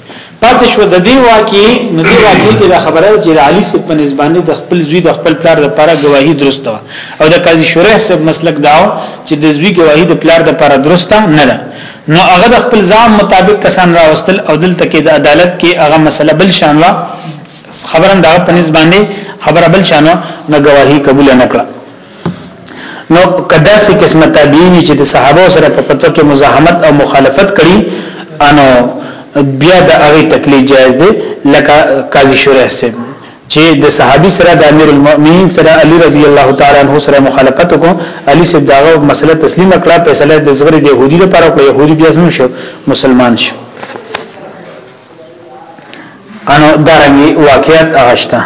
پاتې شو د دې واقعي نو دې واقعي کې دا خبره چې علي صاحب په نسبانه د خپل زوی د خپل پلار لپاره گواهی درسته او د قاضي شورح صاحب مسلک داو چې د زوی گواهی د پلار لپاره درسته نه ده نو هغه د خپل ځام مطابق کسان راوستل او دلته کې د عدالت کې هغه مسله بل شان وا خبرم دا په نسبت باندې خبره بل شان نه گواہی قبول نه کړه نو کدا سي قسمه تابعین چې د صحابه سره په فتوا کې مزاحمت او مخالفت کړي انو بیا د هغه تکلیف جایز دی لکه قاضي شورح سي چی د صحابی سره د امیر المؤمنین سره علی رضی الله تعالی عنه سره مخالفت کو علی سب داغه مسله تسلیم کړه فیصله د زغری د يهودی لپاره کړه يهودی بیا زنه شو مسلمان شو انو دارنګي واقعیت اغشتا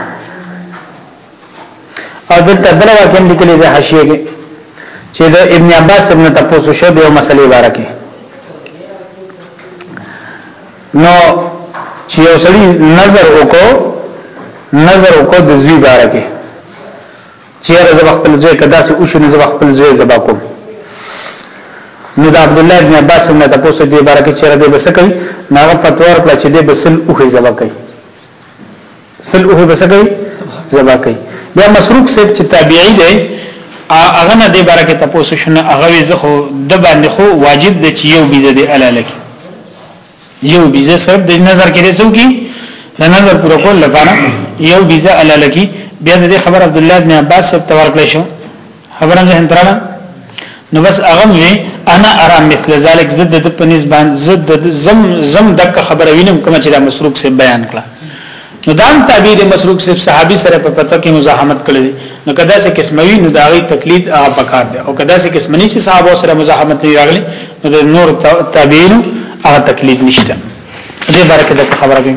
او دلته بل واقع هم لیکلي د حاشیه کې چې د ابن عباس ابن تپوس شو د مسلې بارکه نو چې یو سړي نظر وکړو نظر وکړو د زوی باره کې چیرې زب خپل ځای کدا سي او شنو زب خپل ځای زبا کوم نو د عبد الله بن عباس نه تاسو دې باره کې چیرې دې بس کوي ناغه پتوار کړ چې دې بسل او خي زبا کوي سل اوه بس کوي زبا کوي بیا مسروق صاحب چې تابعی دی هغه نه دی بارکه تاسو شنه هغه زه خو د باندې خو واجب دی چې یو بیزه دی الاله کې یو بیزه صاحب د نظر کې رسو کی د نظر پر کول لپاره یو بیزه الاله کې بیا د خبر عبد الله بن عباس صاحب تورکل شو خبره ذهن تراله نو بس اغم وی انا ارا مثل ذلك زد د پنځ باندې زد زم زم دک خبره وینم کوم چې دا مسروق سے بیان کړه نو دام تعبیر مسروق سے صحابي سره په پتو کې مزاحمت کړی نو کدا سه قسموي نو داغي تقلید هغه پکار دی او کدا سه قسمنی چې صحابه سره مزاحمت نه راغلی نو د نور تعبیر هغه تقلید نشته دې بارے کې خبره کوي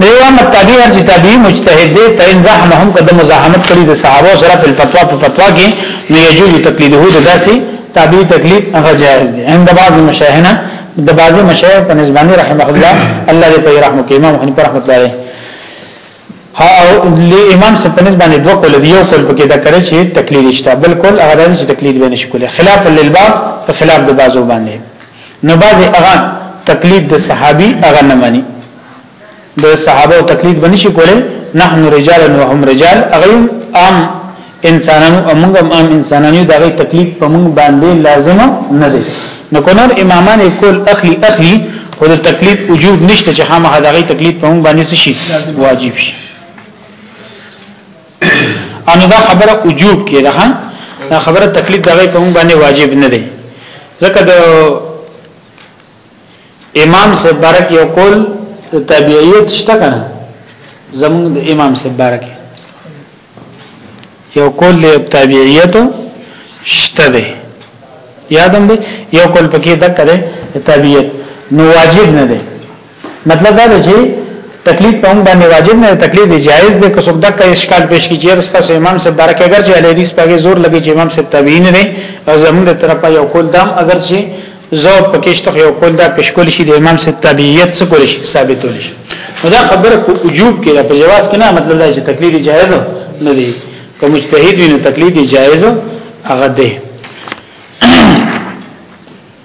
دیو احمد تابعی هر چې تابعی مجتهد دی فین زحمهم قد مزاحمت کړی د صحابه سره په فتوا په فتوا کې نو یجوز تقلیده د داسې تابعی تقلید هغه جائز دی عند بعض مشایخنا د بعض مشایخ په نسبانه رحمه الله الله دې په رحم کې امام حنیفه رحمت الله علیه ها او امام سره په نسبانه دوه کول دی یو کول پکې دا کړی چې تقلید شته بلکل هغه چې تقلید به نشي کولای خلاف للباس په خلاف د بعضو باندې نو بعضی هغه تقلید د صحابي هغه نه مانی د صحابه تقلید بنشي کولای نحن رجال وهم رجال هغه عام انسانانو امنګ عام انسانانو دغه تقلید په موږ باندې لازم نه دی نو کونر امامان کول اخلي اخلي او د تقلید وجود نشته چې خامخا دغه تقلید په موږ باندې شي واجب شي انو دا خبره وجوب کې ده دا خبره تکلیف دغه په مونږ باندې واجب نه دی ځکه د امام سے بارک یو قول تابعیت شته کنه زمونږ د امام سے بارک یو قول د تابعیت شته دی یادم دی یو قول پکې دک کړي تابعیت نو واجب نه دی مطلب دا دی چې تقلید په موږ باندې واجب نه تقلید جایز دی که څوک د کای اشکال پیش کی چیر ستاسو امام صاحب برکه اگر چې حدیث پاګه زور لګی چې امام صاحب تابعین نه او زموږ د طرفه یو کول دام اگر چې زور پکېشته یو کول دا پیش کول شي د امام صاحب تابعیت څخه کول شي ثابتول شي دا خبره په وجوب کې په جواز کې نه مطلب دا چې تقلید جایز نه دی که مجتهد وي نو تقلید جایز هغه دی